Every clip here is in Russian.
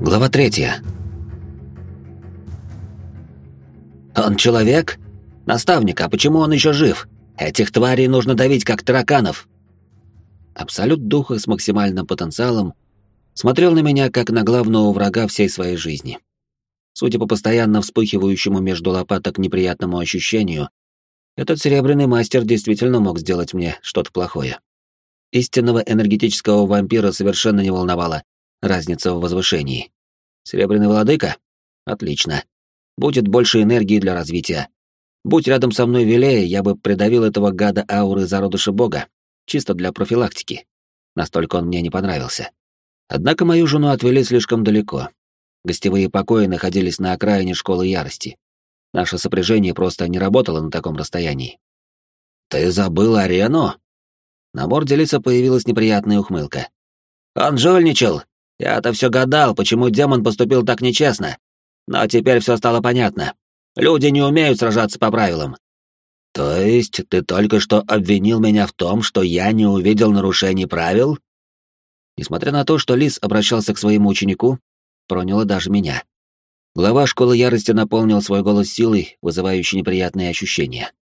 Глава третья. «Он человек? Наставник, а почему он еще жив? Этих тварей нужно давить, как тараканов!» Абсолют духа с максимальным потенциалом смотрел на меня, как на главного врага всей своей жизни. Судя по постоянно вспыхивающему между лопаток неприятному ощущению, этот серебряный мастер действительно мог сделать мне что-то плохое. Истинного энергетического вампира совершенно не волновало разница в возвышении. Серебряный владыка? Отлично. Будет больше энергии для развития. Будь рядом со мной Вилея, я бы придавил этого гада ауры зародыша бога, чисто для профилактики. Настолько он мне не понравился. Однако мою жену отвели слишком далеко. Гостевые покои находились на окраине школы ярости. Наше сопряжение просто не работало на таком расстоянии. «Ты забыл арену?» На морде лица появилась неприятная ухмылка. «Он жульничал! Я-то все гадал, почему демон поступил так нечестно. Но теперь все стало понятно. Люди не умеют сражаться по правилам». «То есть ты только что обвинил меня в том, что я не увидел нарушений правил?» Несмотря на то, что Лис обращался к своему ученику, проняло даже меня. Глава школы ярости наполнил свой голос силой, вызывающей неприятные ощущения.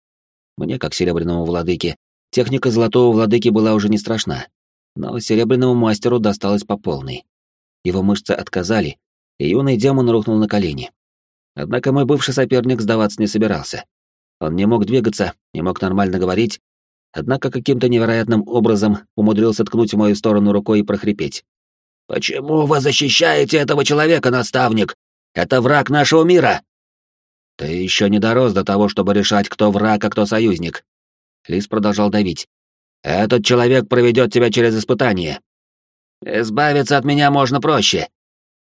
Мне, как серебряному владыке, техника золотого владыки была уже не страшна, но серебряному мастеру досталось по полной. Его мышцы отказали, и юный демон рухнул на колени. Однако мой бывший соперник сдаваться не собирался. Он не мог двигаться, не мог нормально говорить, однако каким-то невероятным образом умудрился ткнуть в мою сторону рукой и прохрипеть. «Почему вы защищаете этого человека, наставник? Это враг нашего мира!» «Ты еще не дорос до того, чтобы решать, кто враг, а кто союзник». Лис продолжал давить. «Этот человек проведет тебя через испытание. Избавиться от меня можно проще».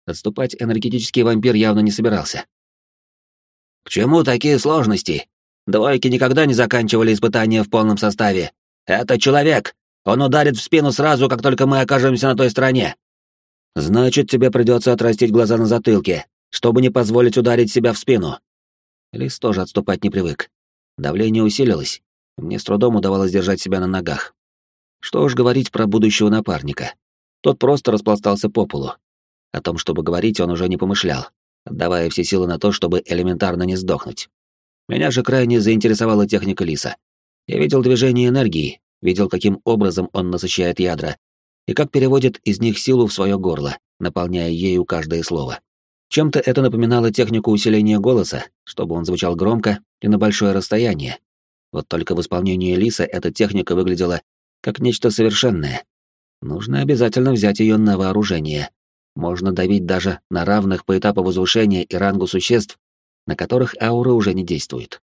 Отступать энергетический вампир явно не собирался. «К чему такие сложности? Двойки никогда не заканчивали испытания в полном составе. Это человек. Он ударит в спину сразу, как только мы окажемся на той стороне. Значит, тебе придется отрастить глаза на затылке, чтобы не позволить ударить себя в спину. Лис тоже отступать не привык. Давление усилилось. Мне с трудом удавалось держать себя на ногах. Что уж говорить про будущего напарника. Тот просто распластался по полу. О том, чтобы говорить, он уже не помышлял, отдавая все силы на то, чтобы элементарно не сдохнуть. Меня же крайне заинтересовала техника Лиса. Я видел движение энергии, видел, каким образом он насыщает ядра, и как переводит из них силу в свое горло, наполняя ею каждое слово. Чем-то это напоминало технику усиления голоса, чтобы он звучал громко и на большое расстояние. Вот только в исполнении Лиса эта техника выглядела как нечто совершенное. Нужно обязательно взять ее на вооружение. Можно давить даже на равных по этапу возвышения и рангу существ, на которых аура уже не действует.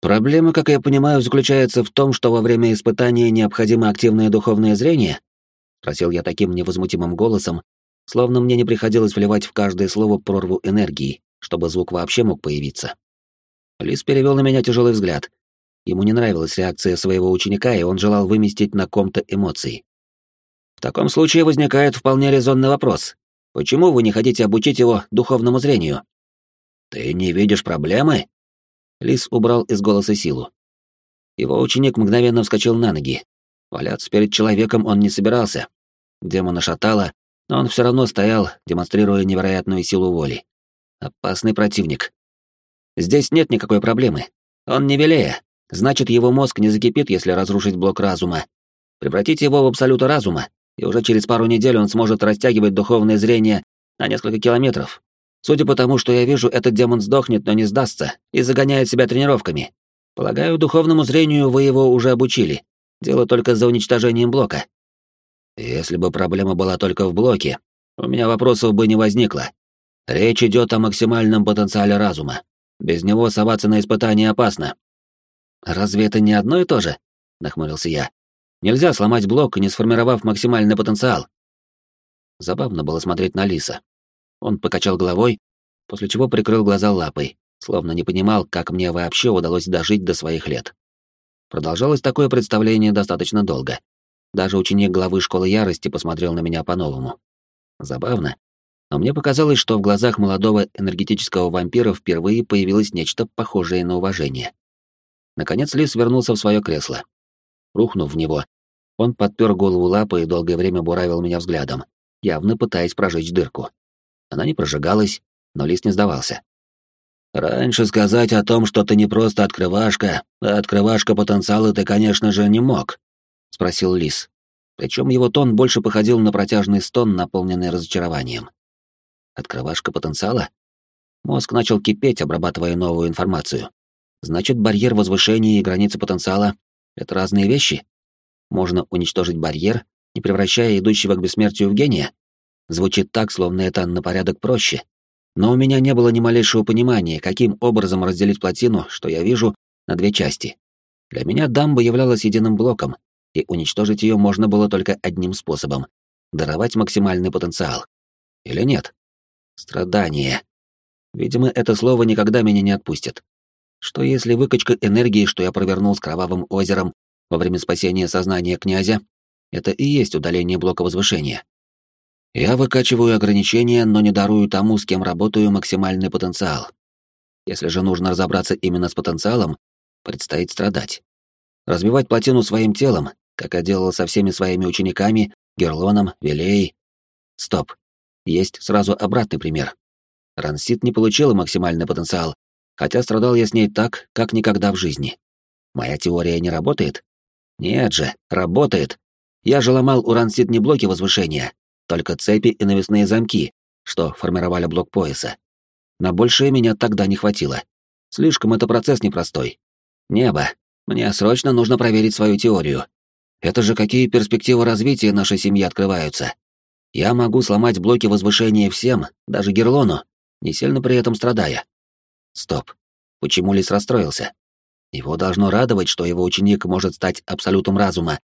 Проблема, как я понимаю, заключается в том, что во время испытания необходимо активное духовное зрение, — спросил я таким невозмутимым голосом, словно мне не приходилось вливать в каждое слово прорву энергии, чтобы звук вообще мог появиться. Лис перевел на меня тяжелый взгляд. Ему не нравилась реакция своего ученика, и он желал выместить на ком-то эмоции. В таком случае возникает вполне резонный вопрос. Почему вы не хотите обучить его духовному зрению? Ты не видишь проблемы? Лис убрал из голоса силу. Его ученик мгновенно вскочил на ноги, Валяться перед человеком он не собирался. Демона шатало, но он все равно стоял, демонстрируя невероятную силу воли. Опасный противник. Здесь нет никакой проблемы. Он не велея, значит, его мозг не закипит, если разрушить блок разума. Превратить его в абсолюта разума, и уже через пару недель он сможет растягивать духовное зрение на несколько километров. Судя по тому, что я вижу, этот демон сдохнет, но не сдастся, и загоняет себя тренировками. Полагаю, духовному зрению вы его уже обучили. Дело только за уничтожением блока. Если бы проблема была только в блоке, у меня вопросов бы не возникло. Речь идет о максимальном потенциале разума. Без него соваться на испытание опасно. Разве это не одно и то же? Нахмурился я. Нельзя сломать блок, не сформировав максимальный потенциал. Забавно было смотреть на Лиса. Он покачал головой, после чего прикрыл глаза лапой, словно не понимал, как мне вообще удалось дожить до своих лет. Продолжалось такое представление достаточно долго. Даже ученик главы школы ярости посмотрел на меня по-новому. Забавно, но мне показалось, что в глазах молодого энергетического вампира впервые появилось нечто похожее на уважение. Наконец Лис вернулся в свое кресло. Рухнув в него, он подпер голову лапой и долгое время буравил меня взглядом, явно пытаясь прожечь дырку. Она не прожигалась, но лис не сдавался. Раньше сказать о том, что ты не просто открывашка, а открывашка потенциала ты, конечно же, не мог, спросил лис. Причем его тон больше походил на протяжный стон, наполненный разочарованием. Открывашка потенциала? Мозг начал кипеть, обрабатывая новую информацию. Значит, барьер возвышения и границы потенциала — это разные вещи? Можно уничтожить барьер, не превращая идущего к бессмертию в гения? Звучит так, словно это на порядок проще, но у меня не было ни малейшего понимания, каким образом разделить плотину, что я вижу, на две части. Для меня дамба являлась единым блоком, и уничтожить ее можно было только одним способом — даровать максимальный потенциал. Или нет? Страдание. Видимо, это слово никогда меня не отпустит. Что если выкачка энергии, что я провернул с кровавым озером во время спасения сознания князя, это и есть удаление блока возвышения? Я выкачиваю ограничения, но не дарую тому, с кем работаю, максимальный потенциал. Если же нужно разобраться именно с потенциалом, предстоит страдать. Разбивать плотину своим телом, как я делал со всеми своими учениками, Герлоном, Вилей. Стоп. Есть сразу обратный пример. Рансит не получила максимальный потенциал, хотя страдал я с ней так, как никогда в жизни. Моя теория не работает? Нет же, работает. Я же ломал у Рансит не блоки возвышения, только цепи и навесные замки, что формировали блок пояса. На большее меня тогда не хватило. Слишком это процесс непростой. Небо. Мне срочно нужно проверить свою теорию. Это же какие перспективы развития нашей семьи открываются. Я могу сломать блоки возвышения всем, даже Герлону, не сильно при этом страдая. Стоп. Почему Лис расстроился? Его должно радовать, что его ученик может стать абсолютом разума,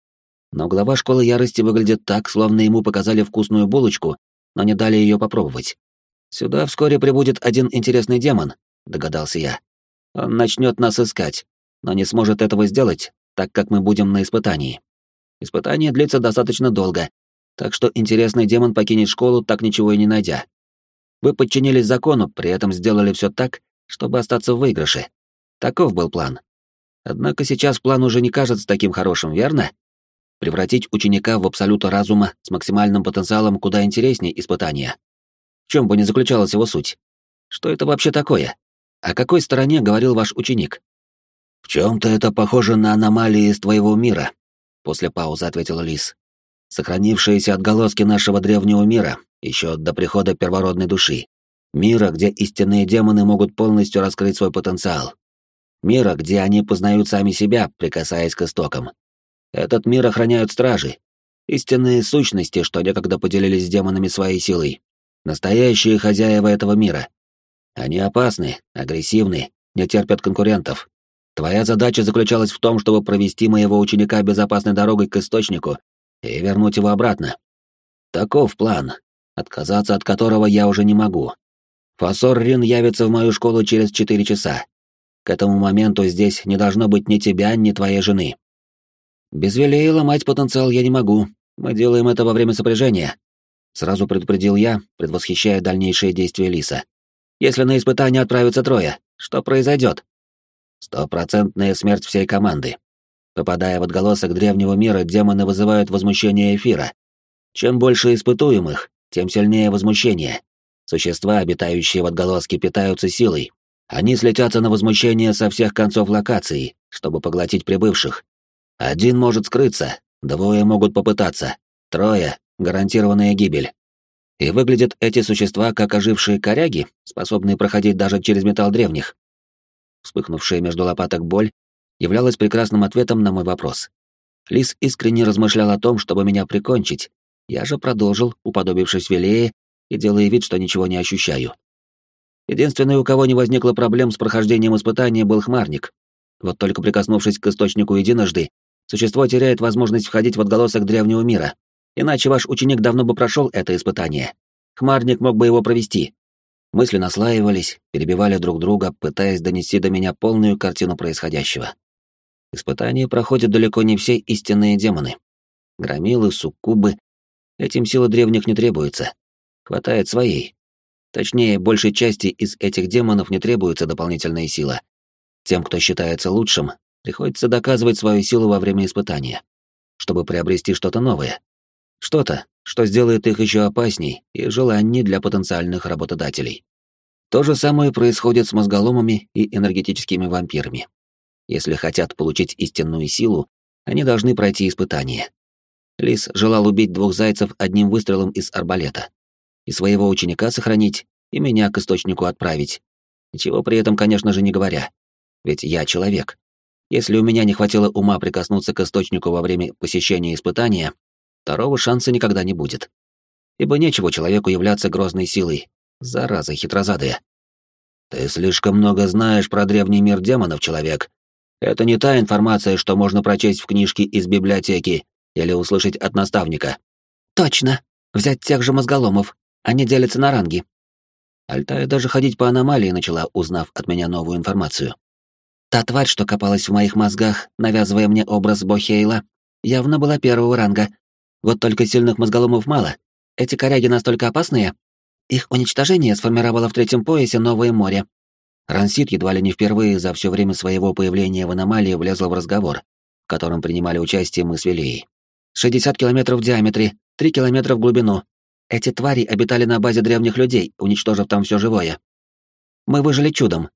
но глава школы ярости выглядит так, словно ему показали вкусную булочку, но не дали ее попробовать. Сюда вскоре прибудет один интересный демон, догадался я. Он начнет нас искать, но не сможет этого сделать, так как мы будем на испытании. Испытание длится достаточно долго, так что интересный демон покинет школу, так ничего и не найдя. Вы подчинились закону, при этом сделали все так, чтобы остаться в выигрыше. Таков был план. Однако сейчас план уже не кажется таким хорошим, верно? Превратить ученика в абсолюта разума с максимальным потенциалом куда интереснее испытания. В чем бы ни заключалась его суть? Что это вообще такое? О какой стороне говорил ваш ученик? В чем-то это похоже на аномалии из твоего мира, после паузы ответила Лис. Сохранившиеся отголоски нашего древнего мира, еще до прихода первородной души. Мира, где истинные демоны могут полностью раскрыть свой потенциал. Мира, где они познают сами себя, прикасаясь к истокам. Этот мир охраняют стражи. Истинные сущности, что некогда поделились с демонами своей силой. Настоящие хозяева этого мира. Они опасны, агрессивны, не терпят конкурентов. Твоя задача заключалась в том, чтобы провести моего ученика безопасной дорогой к источнику и вернуть его обратно. Таков план, отказаться от которого я уже не могу. Фасор Рин явится в мою школу через четыре часа. К этому моменту здесь не должно быть ни тебя, ни твоей жены. Без Вилей ломать потенциал я не могу. Мы делаем это во время сопряжения. Сразу предупредил я, предвосхищая дальнейшие действия Лиса. Если на испытание отправятся трое, что произойдет? Стопроцентная смерть всей команды. Попадая в отголосок древнего мира, демоны вызывают возмущение эфира. Чем больше испытуемых, тем сильнее возмущение. Существа, обитающие в отголоске, питаются силой. Они слетятся на возмущение со всех концов локации, чтобы поглотить прибывших. Один может скрыться, двое могут попытаться, трое — гарантированная гибель. И выглядят эти существа как ожившие коряги, способные проходить даже через металл древних. Вспыхнувшая между лопаток боль являлась прекрасным ответом на мой вопрос. Лис искренне размышлял о том, чтобы меня прикончить. Я же продолжил, уподобившись Велее и делая вид, что ничего не ощущаю. Единственный, у кого не возникло проблем с прохождением испытания, был хмарник. Вот только прикоснувшись к источнику единожды, существо теряет возможность входить в отголосок древнего мира. Иначе ваш ученик давно бы прошел это испытание. Хмарник мог бы его провести. Мысли наслаивались, перебивали друг друга, пытаясь донести до меня полную картину происходящего. Испытания проходят далеко не все истинные демоны. Громилы, суккубы. Этим силы древних не требуется. Хватает своей. Точнее, большей части из этих демонов не требуется дополнительная сила. Тем, кто считается лучшим, Приходится доказывать свою силу во время испытания, чтобы приобрести что-то новое. Что-то, что сделает их еще опасней и желанней для потенциальных работодателей. То же самое происходит с мозголомами и энергетическими вампирами. Если хотят получить истинную силу, они должны пройти испытание. Лис желал убить двух зайцев одним выстрелом из арбалета. И своего ученика сохранить, и меня к источнику отправить. Ничего при этом, конечно же, не говоря. Ведь я человек. Если у меня не хватило ума прикоснуться к источнику во время посещения испытания, второго шанса никогда не будет. Ибо нечего человеку являться грозной силой. Зараза хитрозадая. Ты слишком много знаешь про древний мир демонов, человек. Это не та информация, что можно прочесть в книжке из библиотеки или услышать от наставника. Точно. Взять тех же мозголомов. Они делятся на ранги. Альтая даже ходить по аномалии начала, узнав от меня новую информацию. Та тварь, что копалась в моих мозгах, навязывая мне образ Бохейла, явно была первого ранга. Вот только сильных мозголомов мало. Эти коряги настолько опасные. Их уничтожение сформировало в третьем поясе новое море. Рансит едва ли не впервые за все время своего появления в аномалии влезла в разговор, в котором принимали участие мы с Велией. 60 километров в диаметре, 3 километра в глубину. Эти твари обитали на базе древних людей, уничтожив там все живое. Мы выжили чудом,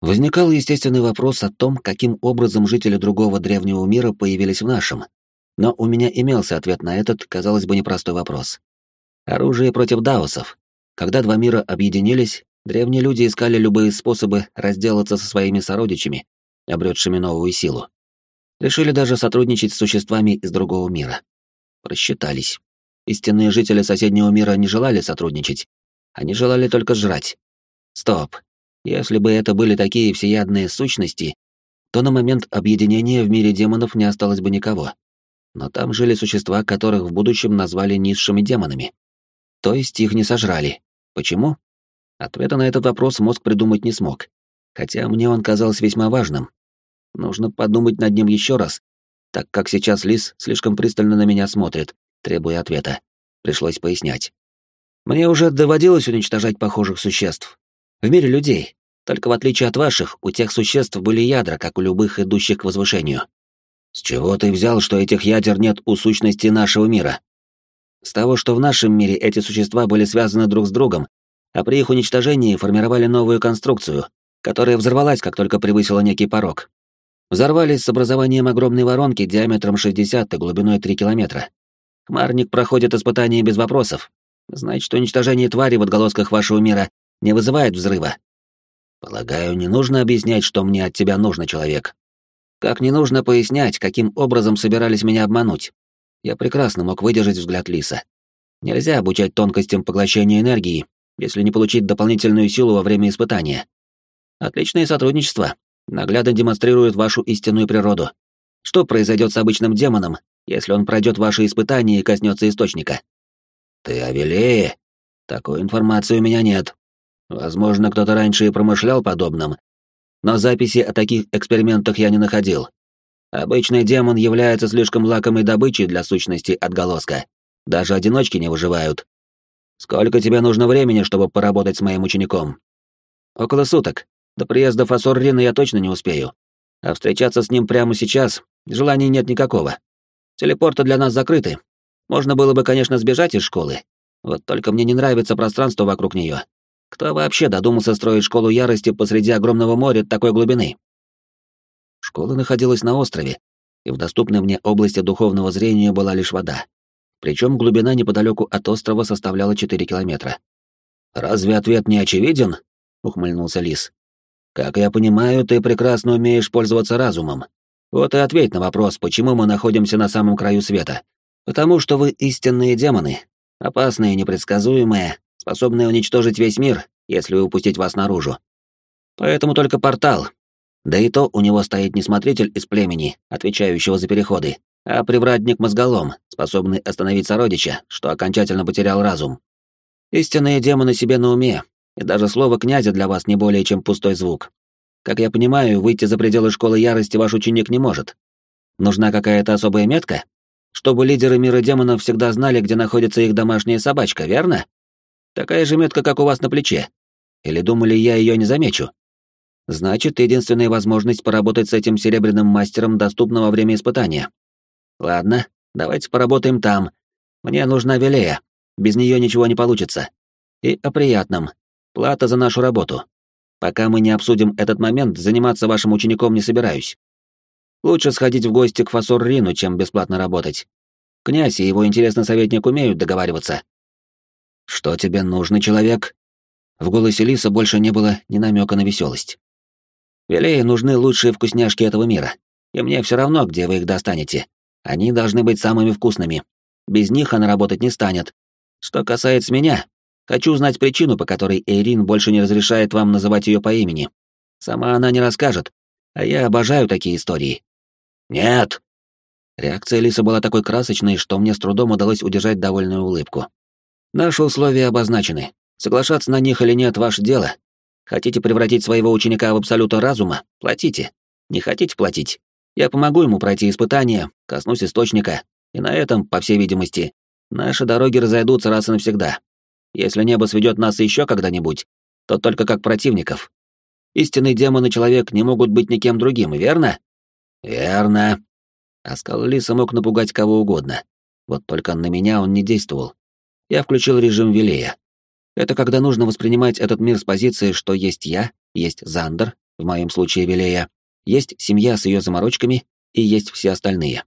Возникал естественный вопрос о том, каким образом жители другого древнего мира появились в нашем. Но у меня имелся ответ на этот, казалось бы, непростой вопрос. Оружие против даосов. Когда два мира объединились, древние люди искали любые способы разделаться со своими сородичами, обретшими новую силу. Решили даже сотрудничать с существами из другого мира. Просчитались. Истинные жители соседнего мира не желали сотрудничать. Они желали только жрать. Стоп. Если бы это были такие всеядные сущности, то на момент объединения в мире демонов не осталось бы никого. Но там жили существа, которых в будущем назвали низшими демонами. То есть их не сожрали. Почему? Ответа на этот вопрос мозг придумать не смог. Хотя мне он казался весьма важным. Нужно подумать над ним еще раз, так как сейчас Лис слишком пристально на меня смотрит, требуя ответа. Пришлось пояснять. Мне уже доводилось уничтожать похожих существ, в мире людей. Только в отличие от ваших, у тех существ были ядра, как у любых идущих к возвышению. С чего ты взял, что этих ядер нет у сущности нашего мира? С того, что в нашем мире эти существа были связаны друг с другом, а при их уничтожении формировали новую конструкцию, которая взорвалась, как только превысила некий порог. Взорвались с образованием огромной воронки диаметром 60 и глубиной 3 километра. Хмарник проходит испытания без вопросов. Значит, уничтожение твари в отголосках вашего мира не вызывает взрыва. Полагаю, не нужно объяснять, что мне от тебя нужно, человек. Как не нужно пояснять, каким образом собирались меня обмануть. Я прекрасно мог выдержать взгляд Лиса. Нельзя обучать тонкостям поглощения энергии, если не получить дополнительную силу во время испытания. Отличное сотрудничество. Наглядно демонстрирует вашу истинную природу. Что произойдет с обычным демоном, если он пройдет ваши испытания и коснется источника? Ты о Такой информации у меня нет. Возможно, кто-то раньше и промышлял подобным, но записи о таких экспериментах я не находил. Обычный демон является слишком лакомой добычей для сущности отголоска. Даже одиночки не выживают. Сколько тебе нужно времени, чтобы поработать с моим учеником? Около суток. До приезда Фасоррина я точно не успею. А встречаться с ним прямо сейчас желания нет никакого. Телепорты для нас закрыты. Можно было бы, конечно, сбежать из школы. Вот только мне не нравится пространство вокруг нее. Кто вообще додумался строить школу ярости посреди огромного моря такой глубины? Школа находилась на острове, и в доступной мне области духовного зрения была лишь вода. Причем глубина неподалеку от острова составляла 4 километра. «Разве ответ не очевиден?» — ухмыльнулся Лис. «Как я понимаю, ты прекрасно умеешь пользоваться разумом. Вот и ответь на вопрос, почему мы находимся на самом краю света. Потому что вы истинные демоны, опасные, непредсказуемые, способная уничтожить весь мир, если упустить вас наружу. Поэтому только портал. Да и то у него стоит не смотритель из племени, отвечающего за переходы, а привратник-мозголом, способный остановить сородича, что окончательно потерял разум. Истинные демоны себе на уме, и даже слово князя для вас не более чем пустой звук. Как я понимаю, выйти за пределы школы ярости ваш ученик не может. Нужна какая-то особая метка? Чтобы лидеры мира демонов всегда знали, где находится их домашняя собачка, верно? Такая же метка, как у вас на плече. Или думали, я ее не замечу? Значит, единственная возможность поработать с этим серебряным мастером доступна во время испытания. Ладно, давайте поработаем там. Мне нужна Велея. Без нее ничего не получится. И о приятном. Плата за нашу работу. Пока мы не обсудим этот момент, заниматься вашим учеником не собираюсь. Лучше сходить в гости к Фасор Рину, чем бесплатно работать. Князь и его интересный советник умеют договариваться. Что тебе нужно, человек? В голосе Лиса больше не было ни намека на веселость. Велее нужны лучшие вкусняшки этого мира. И мне все равно, где вы их достанете. Они должны быть самыми вкусными. Без них она работать не станет. Что касается меня, хочу узнать причину, по которой Эйрин больше не разрешает вам называть ее по имени. Сама она не расскажет, а я обожаю такие истории. Нет. Реакция Лиса была такой красочной, что мне с трудом удалось удержать довольную улыбку. Наши условия обозначены. Соглашаться на них или нет — ваше дело. Хотите превратить своего ученика в абсолюта разума — платите. Не хотите платить? Я помогу ему пройти испытание, коснусь источника, и на этом, по всей видимости, наши дороги разойдутся раз и навсегда. Если небо сведет нас еще когда-нибудь, то только как противников. Истинный демон и человек не могут быть никем другим, верно? Верно. Оскал Лиса мог напугать кого угодно. Вот только на меня он не действовал. Я включил режим Вилея. Это когда нужно воспринимать этот мир с позиции, что есть я, есть Зандер, в моем случае Вилея, есть семья с ее заморочками и есть все остальные.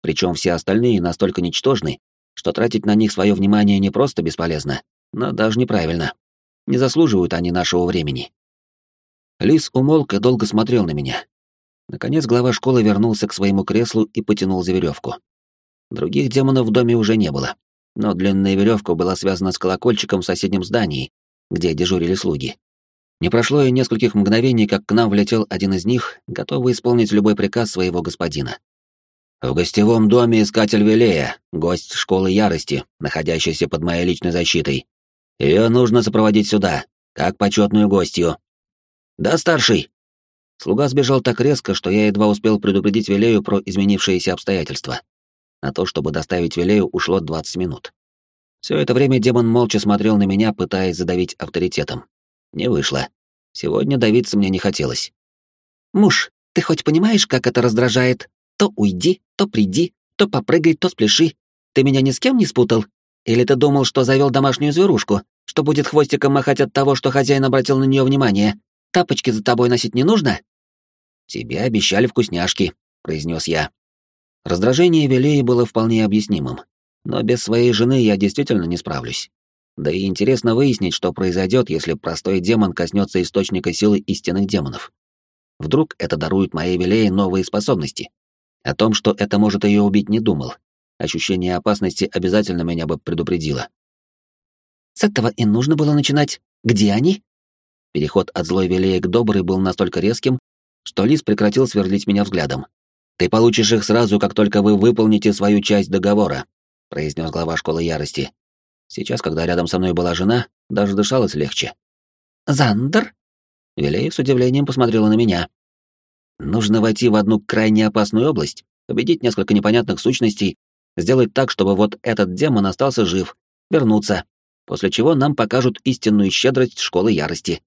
Причем все остальные настолько ничтожны, что тратить на них свое внимание не просто бесполезно, но даже неправильно. Не заслуживают они нашего времени. Лис умолк и долго смотрел на меня. Наконец глава школы вернулся к своему креслу и потянул за веревку. Других демонов в доме уже не было, но длинная веревка была связана с колокольчиком в соседнем здании, где дежурили слуги. Не прошло и нескольких мгновений, как к нам влетел один из них, готовый исполнить любой приказ своего господина. В гостевом доме искатель Велея, гость школы ярости, находящийся под моей личной защитой. Ее нужно сопроводить сюда, как почетную гостью. Да, старший. Слуга сбежал так резко, что я едва успел предупредить Велею про изменившиеся обстоятельства. На то, чтобы доставить Велею, ушло 20 минут. Все это время демон молча смотрел на меня, пытаясь задавить авторитетом. Не вышло. Сегодня давиться мне не хотелось. «Муж, ты хоть понимаешь, как это раздражает?» То уйди, то приди, то попрыгай, то спляши. Ты меня ни с кем не спутал? Или ты думал, что завел домашнюю зверушку, что будет хвостиком махать от того, что хозяин обратил на нее внимание? Тапочки за тобой носить не нужно? Тебе обещали вкусняшки, произнес я. Раздражение Велеи было вполне объяснимым, но без своей жены я действительно не справлюсь. Да и интересно выяснить, что произойдет, если простой демон коснется источника силы истинных демонов. Вдруг это дарует моей Велее новые способности. О том, что это может ее убить, не думал. Ощущение опасности обязательно меня бы предупредило. С этого и нужно было начинать. Где они? Переход от злой Велея к доброй был настолько резким, что Лис прекратил сверлить меня взглядом. «Ты получишь их сразу, как только вы выполните свою часть договора», — произнес глава школы ярости. Сейчас, когда рядом со мной была жена, даже дышалось легче. «Зандер?» Велеев с удивлением посмотрела на меня. Нужно войти в одну крайне опасную область, победить несколько непонятных сущностей, сделать так, чтобы вот этот демон остался жив, вернуться, после чего нам покажут истинную щедрость школы ярости.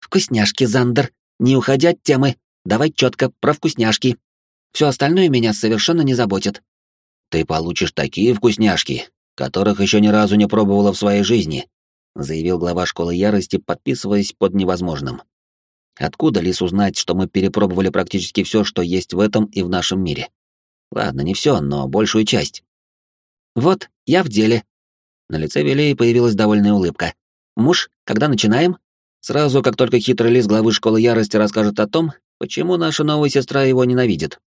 Вкусняшки, Зандер, не уходя от темы, давай четко про вкусняшки. Все остальное меня совершенно не заботит. Ты получишь такие вкусняшки, которых еще ни разу не пробовала в своей жизни, заявил глава школы ярости, подписываясь под невозможным. Откуда Лис узнать, что мы перепробовали практически все, что есть в этом и в нашем мире? Ладно, не все, но большую часть. Вот, я в деле. На лице Велеи появилась довольная улыбка. Муж, когда начинаем? Сразу, как только хитрый лис главы школы ярости расскажет о том, почему наша новая сестра его ненавидит.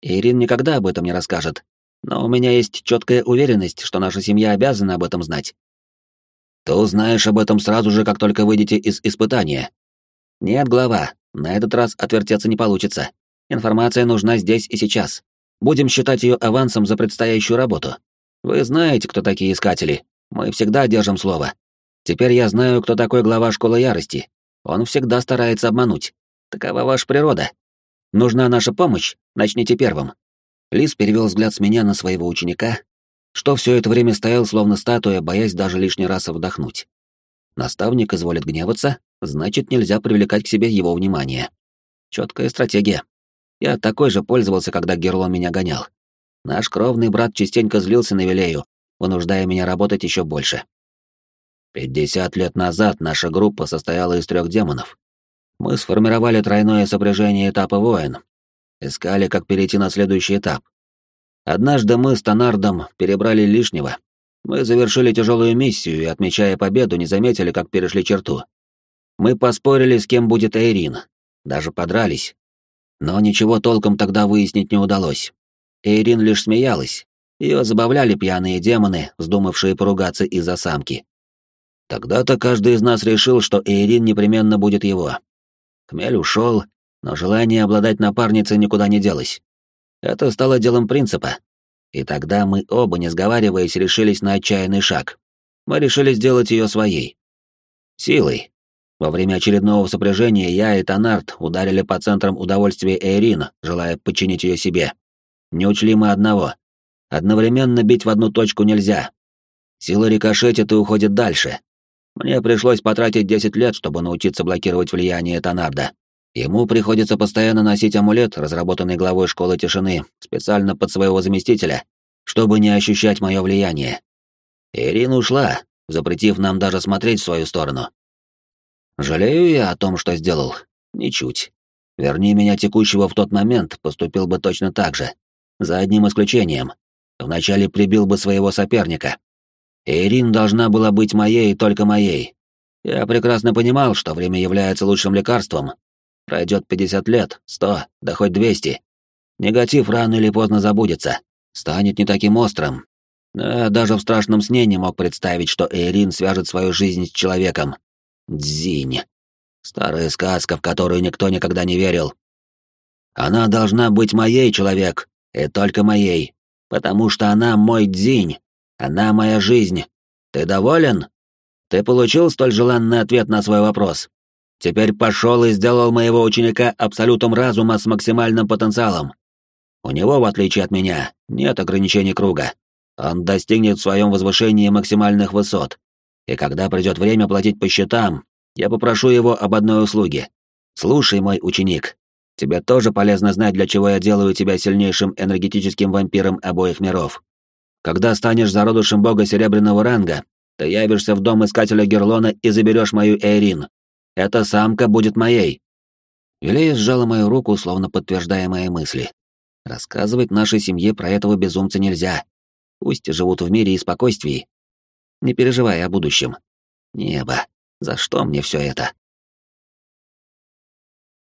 Ирин никогда об этом не расскажет. Но у меня есть четкая уверенность, что наша семья обязана об этом знать. Ты узнаешь об этом сразу же, как только выйдете из испытания, «Нет, глава, на этот раз отвертеться не получится. Информация нужна здесь и сейчас. Будем считать ее авансом за предстоящую работу. Вы знаете, кто такие искатели. Мы всегда держим слово. Теперь я знаю, кто такой глава школы ярости. Он всегда старается обмануть. Такова ваша природа. Нужна наша помощь, начните первым». Лис перевел взгляд с меня на своего ученика, что все это время стоял словно статуя, боясь даже лишний раз вдохнуть. Наставник изволит гневаться, значит, нельзя привлекать к себе его внимание. Четкая стратегия. Я такой же пользовался, когда Герлон меня гонял. Наш кровный брат частенько злился на Велею, вынуждая меня работать еще больше. Пятьдесят лет назад наша группа состояла из трех демонов. Мы сформировали тройное сопряжение этапа воин. Искали, как перейти на следующий этап. Однажды мы с Тонардом перебрали лишнего. Мы завершили тяжелую миссию и, отмечая победу, не заметили, как перешли черту. Мы поспорили, с кем будет Эйрин. Даже подрались. Но ничего толком тогда выяснить не удалось. Эйрин лишь смеялась. Ее забавляли пьяные демоны, вздумавшие поругаться из-за самки. Тогда-то каждый из нас решил, что Эйрин непременно будет его. Хмель ушел, но желание обладать напарницей никуда не делось. Это стало делом принципа. И тогда мы оба, не сговариваясь, решились на отчаянный шаг. Мы решили сделать ее своей. Силой. Во время очередного сопряжения я и Тонарт ударили по центрам удовольствия Эйрин, желая подчинить ее себе. Не учли мы одного. Одновременно бить в одну точку нельзя. Сила рикошетит и уходит дальше, мне пришлось потратить 10 лет, чтобы научиться блокировать влияние Тонарда. Ему приходится постоянно носить амулет, разработанный главой школы тишины, специально под своего заместителя, чтобы не ощущать мое влияние. Ирина ушла, запретив нам даже смотреть в свою сторону. Жалею я о том, что сделал? Ничуть. Верни меня текущего в тот момент, поступил бы точно так же. За одним исключением. Вначале прибил бы своего соперника. Ирин должна была быть моей и только моей. Я прекрасно понимал, что время является лучшим лекарством. Пройдет 50 лет, 100, да хоть 200. Негатив рано или поздно забудется, станет не таким острым. Но даже в страшном сне не мог представить, что Эйрин свяжет свою жизнь с человеком. Дзинь. Старая сказка, в которую никто никогда не верил. Она должна быть моей, человек, и только моей, потому что она мой дзинь, она моя жизнь. Ты доволен? Ты получил столь желанный ответ на свой вопрос. Теперь пошел и сделал моего ученика абсолютом разума с максимальным потенциалом. У него, в отличие от меня, нет ограничений круга. Он достигнет в своем возвышении максимальных высот. И когда придет время платить по счетам, я попрошу его об одной услуге. Слушай, мой ученик, тебе тоже полезно знать, для чего я делаю тебя сильнейшим энергетическим вампиром обоих миров. Когда станешь зародышем бога серебряного ранга, ты явишься в дом искателя Герлона и заберешь мою Эйрин. Эта самка будет моей». Вилея сжала мою руку, словно подтверждая мои мысли. Рассказывать нашей семье про этого безумца нельзя. Пусть живут в мире и спокойствии. Не переживай о будущем. Небо, за что мне все это?